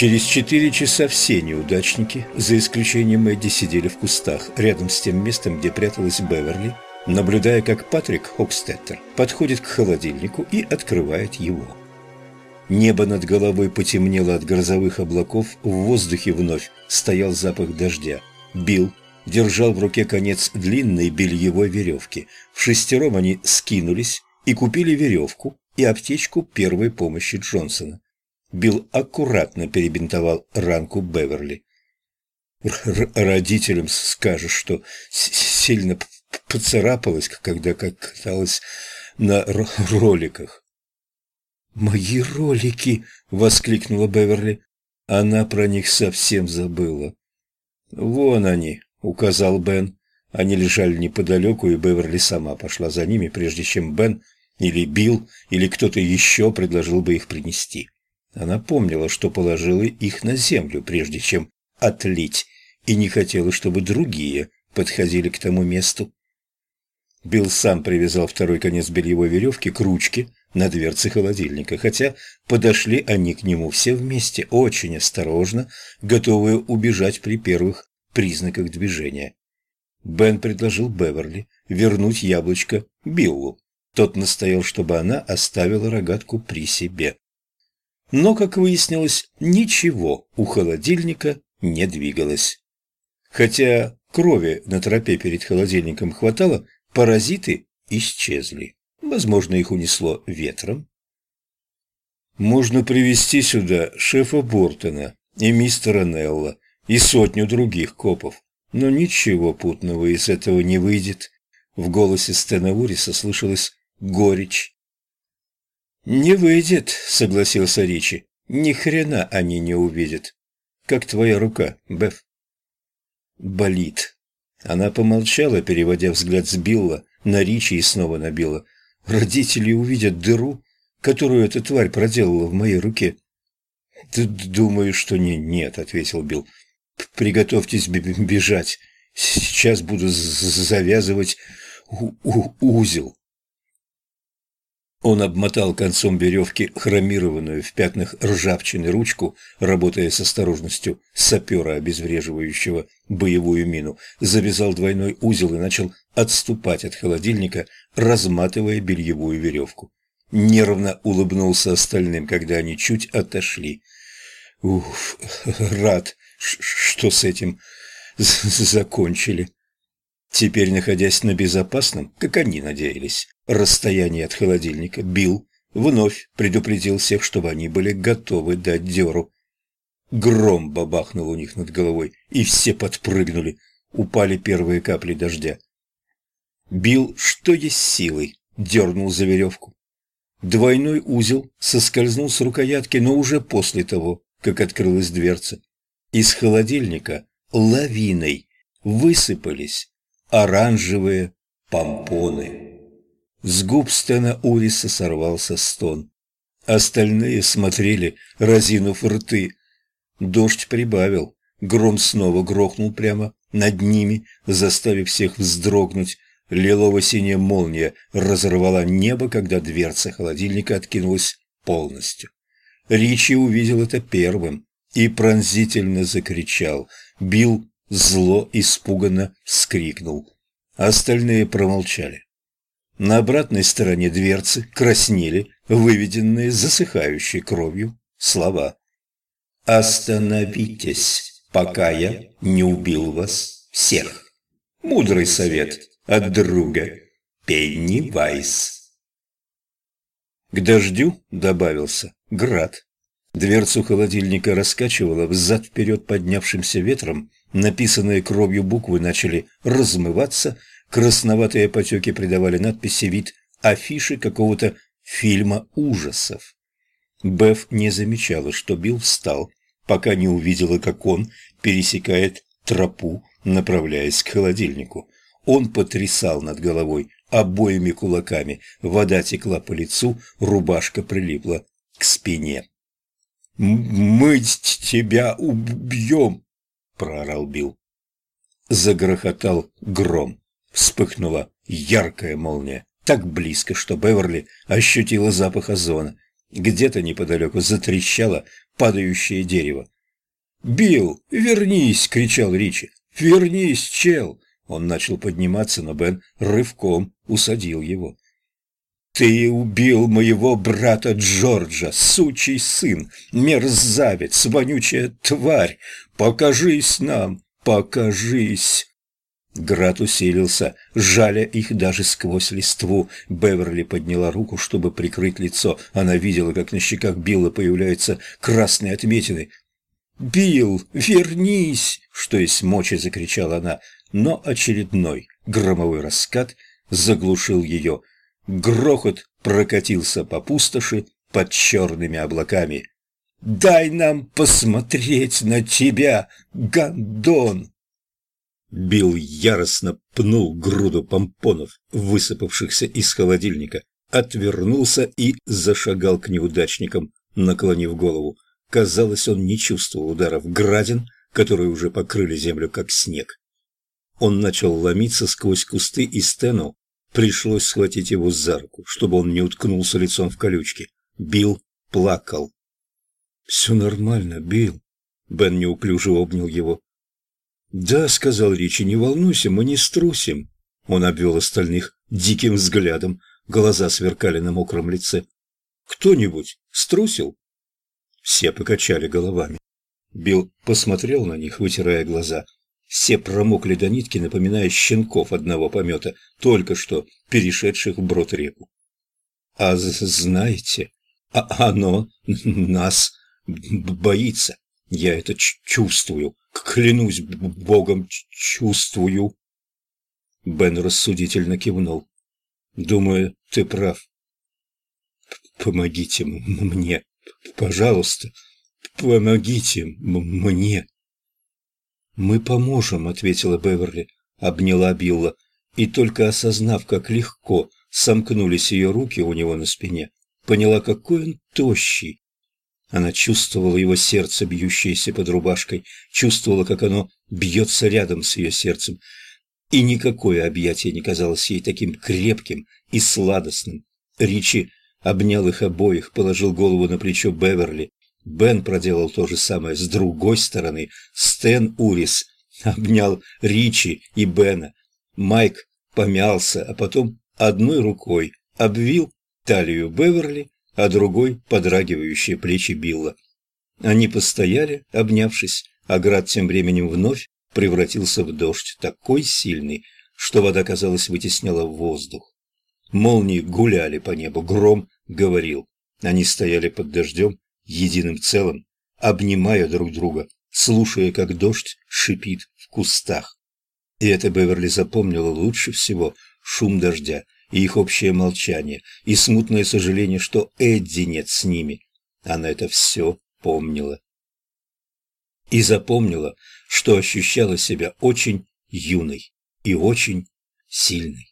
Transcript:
Через четыре часа все неудачники, за исключением Эдди, сидели в кустах, рядом с тем местом, где пряталась Беверли, наблюдая, как Патрик Хокстеттер подходит к холодильнику и открывает его. Небо над головой потемнело от грозовых облаков, в воздухе вновь стоял запах дождя. Билл держал в руке конец длинной бельевой веревки. В шестером они скинулись и купили веревку и аптечку первой помощи Джонсона. Билл аккуратно перебинтовал ранку Беверли. «Родителям скажешь, что сильно поцарапалась, когда каталась на роликах». «Мои ролики!» — воскликнула Беверли. Она про них совсем забыла. «Вон они!» — указал Бен. Они лежали неподалеку, и Беверли сама пошла за ними, прежде чем Бен или Билл или кто-то еще предложил бы их принести. Она помнила, что положила их на землю, прежде чем отлить, и не хотела, чтобы другие подходили к тому месту. Билл сам привязал второй конец бельевой веревки к ручке на дверце холодильника, хотя подошли они к нему все вместе, очень осторожно, готовые убежать при первых признаках движения. Бен предложил Беверли вернуть яблочко Биллу. Тот настоял, чтобы она оставила рогатку при себе. Но, как выяснилось, ничего у холодильника не двигалось. Хотя крови на тропе перед холодильником хватало, паразиты исчезли. Возможно, их унесло ветром. Можно привести сюда шефа Бортона и мистера Нелла и сотню других копов, но ничего путного из этого не выйдет. В голосе Стена Уриса слышалась горечь «Не выйдет», — согласился Ричи. «Ни хрена они не увидят. Как твоя рука, Беф?» «Болит». Она помолчала, переводя взгляд с Билла на Ричи и снова на Билла. «Родители увидят дыру, которую эта тварь проделала в моей руке». «Ты думаешь, что не, нет», — ответил Билл. «Приготовьтесь бежать. Сейчас буду завязывать узел». Он обмотал концом веревки хромированную в пятнах ржавчины ручку, работая с осторожностью сапера, обезвреживающего боевую мину, завязал двойной узел и начал отступать от холодильника, разматывая бельевую веревку. Нервно улыбнулся остальным, когда они чуть отошли. «Уф, рад, что с этим закончили». Теперь, находясь на безопасном, как они надеялись, расстоянии от холодильника, Билл вновь предупредил всех, чтобы они были готовы дать дёру. Гром бабахнул у них над головой, и все подпрыгнули. Упали первые капли дождя. Билл, что есть силой, дернул за веревку. Двойной узел соскользнул с рукоятки, но уже после того, как открылась дверца. Из холодильника лавиной высыпались оранжевые помпоны. С губ Стена Уриса сорвался стон. Остальные смотрели, разинув рты. Дождь прибавил, гром снова грохнул прямо над ними, заставив всех вздрогнуть. Лилово-синяя молния разорвала небо, когда дверца холодильника откинулась полностью. Ричи увидел это первым и пронзительно закричал. Бил зло испуганно вскрикнул. Остальные промолчали. На обратной стороне дверцы краснели выведенные засыхающей кровью слова. «Остановитесь, пока я не убил вас всех». Мудрый совет от друга Пенни Вайс. К дождю добавился град. Дверцу холодильника раскачивало взад-вперед поднявшимся ветром, написанные кровью буквы начали размываться, красноватые потеки придавали надписи вид афиши какого-то фильма ужасов. Беф не замечала, что Билл встал, пока не увидела, как он пересекает тропу, направляясь к холодильнику. Он потрясал над головой обоими кулаками, вода текла по лицу, рубашка прилипла к спине. «Мы тебя убьем!» — проорал Билл. Загрохотал гром. Вспыхнула яркая молния, так близко, что Беверли ощутила запах озона. Где-то неподалеку затрещала падающее дерево. «Билл, вернись!» — кричал Ричи. «Вернись, чел!» Он начал подниматься, но Бен рывком усадил его. «Ты убил моего брата Джорджа, сучий сын, мерзавец, вонючая тварь! Покажись нам, покажись!» Град усилился, жаля их даже сквозь листву. Беверли подняла руку, чтобы прикрыть лицо. Она видела, как на щеках Билла появляются красные отметины. «Билл, вернись!» — что есть мочи, закричала она. Но очередной громовой раскат заглушил ее. Грохот прокатился по пустоши под черными облаками. «Дай нам посмотреть на тебя, Гандон!» Билл яростно пнул груду помпонов, высыпавшихся из холодильника, отвернулся и зашагал к неудачникам, наклонив голову. Казалось, он не чувствовал ударов градин, которые уже покрыли землю как снег. Он начал ломиться сквозь кусты, и Стэну пришлось схватить его за руку, чтобы он не уткнулся лицом в колючки. Билл плакал. «Все нормально, Билл», — Бен неуклюже обнял его. «Да», — сказал Ричи, — «не волнуйся, мы не струсим». Он обвел остальных диким взглядом, глаза сверкали на мокром лице. «Кто-нибудь струсил?» Все покачали головами. Билл посмотрел на них, вытирая глаза. Все промокли до нитки, напоминая щенков одного помета, только что перешедших вброд реку. «А знаете, а оно нас боится. Я это чувствую, клянусь богом, чувствую». Бен рассудительно кивнул. «Думаю, ты прав. Помогите мне». Пожалуйста, помогите мне. Мы поможем, ответила Беверли, обняла Билла, и только осознав, как легко сомкнулись ее руки у него на спине, поняла, какой он тощий. Она чувствовала его сердце, бьющееся под рубашкой, чувствовала, как оно бьется рядом с ее сердцем, и никакое объятие не казалось ей таким крепким и сладостным. Ричи обнял их обоих, положил голову на плечо Беверли. Бен проделал то же самое с другой стороны. Стэн Урис обнял Ричи и Бена. Майк помялся, а потом одной рукой обвил талию Беверли, а другой – подрагивающие плечи Билла. Они постояли, обнявшись, а град тем временем вновь превратился в дождь, такой сильный, что вода, казалось, вытесняла воздух. Молнии гуляли по небу, гром говорил. Они стояли под дождем, единым целым, обнимая друг друга, слушая, как дождь шипит в кустах. И это Беверли запомнила лучше всего шум дождя и их общее молчание, и смутное сожаление, что Эдди нет с ними. Она это все помнила. И запомнила, что ощущала себя очень юной и очень сильной.